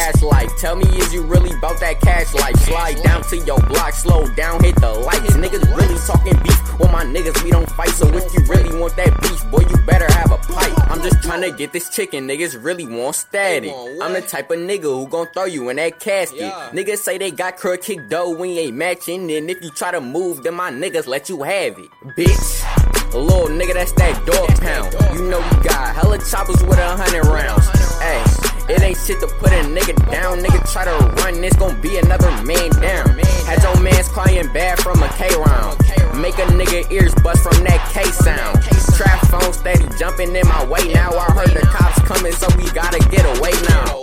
cash life. Tell me, is you really about that cash life? Slide down to your block, slow down, hit the lights. Niggas really talking beef. Well, my niggas, we don't fight. So if you really want that beef, boy, you better have a pipe. I'm just trying to get this chicken. Niggas really want static. I'm the type of nigga who gon' throw you in that casket. Niggas say they got crud kick dough when you ain't matching. And if you try to move, then my niggas let you have it. Bitch. A little nigga, that's that dog pound. You know you got hella choppers with a hundred rounds shit to put a nigga down. Nigga try to run, it's gon' be another man down. Had your man's client bad from a K round. Make a nigga ears bust from that K sound. Trap phone steady jumping in my way now. I heard the cops coming, so we gotta get away now.